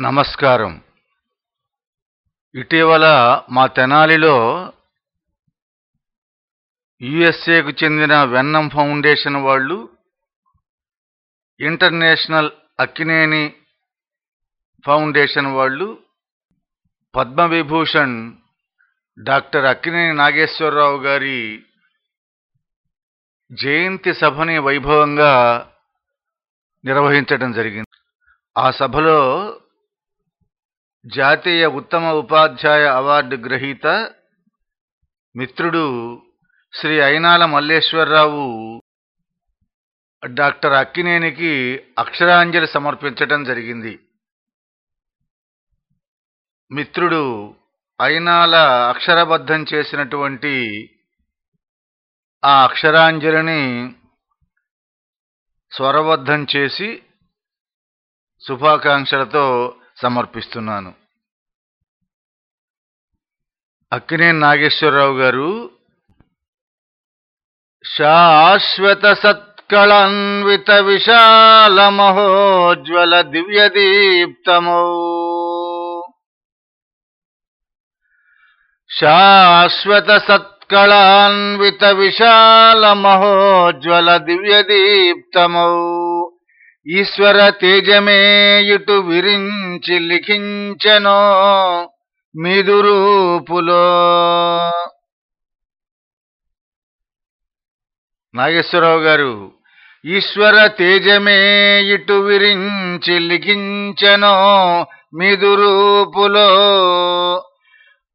నమస్కారం. ఇటీవల మా తెనాలిలో యుఎస్ఏకు చెందిన వెన్నం ఫౌండేషన్ వాళ్ళు ఇంటర్నేషనల్ అక్కినేని ఫౌండేషన్ వాళ్ళు పద్మవిభూషణ్ డాక్టర్ అక్కినేని నాగేశ్వరరావు గారి జయంతి సభని వైభవంగా నిర్వహించడం జరిగింది. ఆ సభలో జాతీయ ఉత్తమ ఉపాధ్యాయ అవార్డు గ్రహీత మిత్రుడు శ్రీ అయినాల మల్లేశ్వరరావు డాక్టర్ అక్కినేనికి అక్షరాంజలి సమర్పించటం జరిగింది. మిత్రుడు అయినాల అక్షరబద్ధం చేసినటువంటి ఆ అక్షరాంజలిని స్వరబద్ధం చేసి శుభాకాంక్షలతో సమర్పిస్తున్నాను. అక్కినే నాగేశ్వరరావు గారు శాశ్వత సత్కళాన్విత విశాల మహోజ్వల దివ్య దీప్తమో శాశ్వత సత్కళాన్విత విశాల మహోజ్వల దివ్య దీప్తమౌ ఈశ్వర తేజమే ఇటు విరించి లిఖించెనో మిదురూపులో. నాగేశ్వరరావు గారు ఈశ్వర తేజమే ఇటు విరించి లిఖించెనో మిదురూపులో.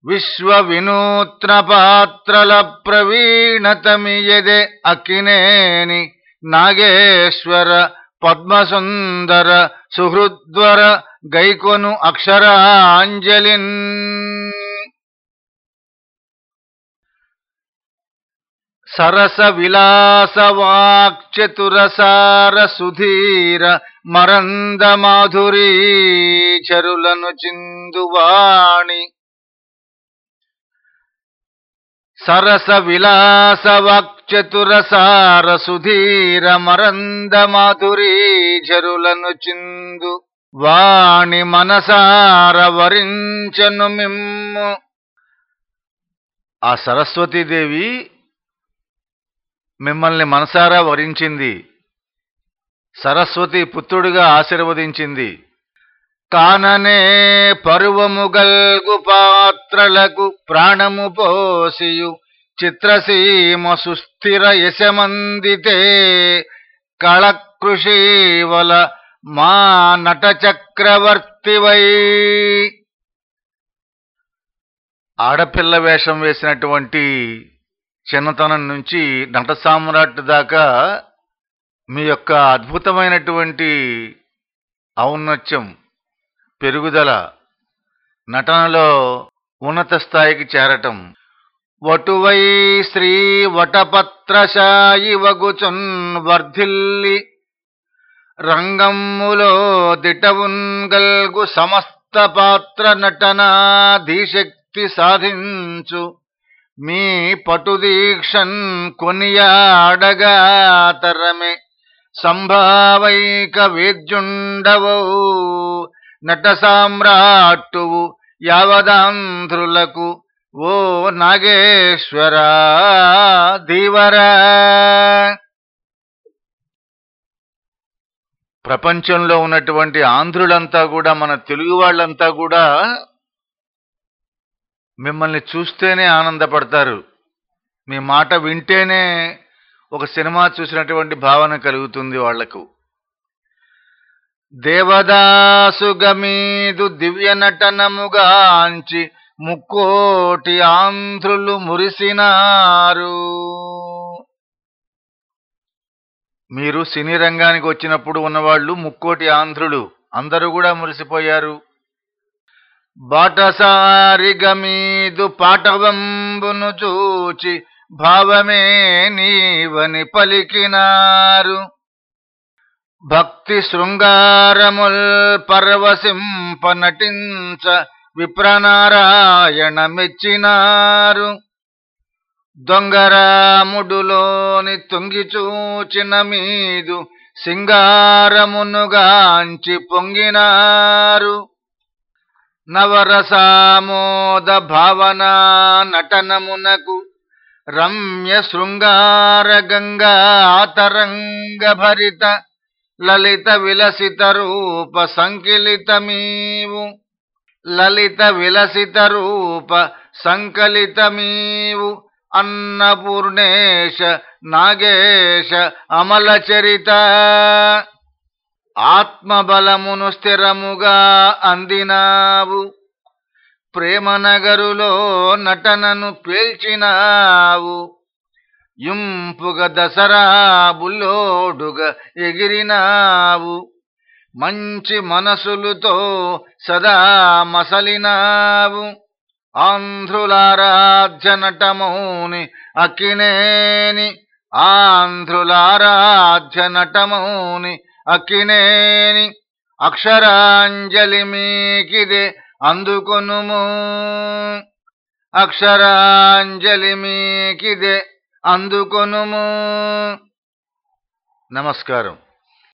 విశ్వ వినూత్న పాత్రల ప్రవీణతమియదే అక్కినేని నాగేశ్వర పద్మసుందర సుహృద్వర గైకొను అక్షరాంజలిన్. సరస విలాస వాక్చతురసార సుధీర మరంద మాధురీ చరులను చిందువాణి. సరస విలాస వాక్చతురసార సుధీర మరంద మాధురీ జరులను చిందు. వాణి మనసార వరించను మిమ్ము. ఆ సరస్వతీదేవి మిమ్మల్ని మనసారా వరించింది. సరస్వతి పుత్రుడిగా ఆశీర్వదించింది. కాననే పరువముగల్గు పాత్రలకు ప్రాణము పోసియు. చిత్రసీమ సుస్థిర యశమందితే కళకృషీవల మా నట చక్రవర్తివై. ఆడపిల్ల వేషం వేసినటువంటి చిన్నతనం నుంచి నట సామ్రాట్ దాకా మీ యొక్క అద్భుతమైనటువంటి ఔన్నత్యం పెరుగుదల. నటనలో ఉన్నత స్థాయికి చేరటం. వటువై శ్రీ వటపత్రశాయి వగుచున్ వర్ధిల్లి. రంగమ్ములో దిటవున్గల్గు సమస్త పాత్ర నటనాధిశక్తి సాధించు. మీ పటుదీక్షన్ కొనియాడగా తరమే. సంభావైక వేద్యుండవో. నట సామ్రాట్టువు యావదాంధ్రులకు ఓ నాగేశ్వర దీవరా ప్రపంచంలో ఉన్నటువంటి ఆంధ్రులంతా కూడా మన తెలుగు వాళ్ళంతా కూడా మిమ్మల్ని చూస్తేనే ఆనందపడతారు. మీ మాట వింటేనే ఒక సినిమా చూసినటువంటి భావన కలుగుతుంది వాళ్ళకు దేవదాసుగమీదు దివ్య నటనముగాంచి ముక్కోటి ఆంధ్రులు మురిసినారు. మీరు సినీ రంగానికి వచ్చినప్పుడు ఉన్నవాళ్ళు ముక్కోటి ఆంధ్రులు అందరూ కూడా మురిసిపోయారు. బాటసారిగమీదు పాటవంబును చూచి భావమే నీవని పలికినారు. భక్తి శృంగారముల్ పర్వసింప నటించ విప్రనారాయణ మెచ్చినారు దొంగరాముడులోని తొంగి చూచిన మీదు సింగారమునుగాంచి పొంగినారు. నవరసామోద భావన నటనమునకు రమ్య శృంగార గంగా తరంగ భరిత లలిత విలసిత రూప సంకిలితమీవు. లలిత విలసిత రూప సంకలితమీవు. అన్నపూర్ణేశ నాగేశ అమల చరిత ఆత్మబలమును స్థిరముగా అందినావు. ప్రేమనగరులో నటనను పేల్చినావు. ఇంపుగ దసరా ఎగిరినావు. మంచి మనసులతో సదా మసలినావు. ఆంధ్రులారాధ్య నటమౌని అక్కినేని. ఆంధ్రులారాధ్య నటమౌని అక్కినేని. అక్షరాంజలి మీకిదే అందుకొనుము. అక్షరాంజలి మీకిదే అందుకొనుము. నమస్కారం.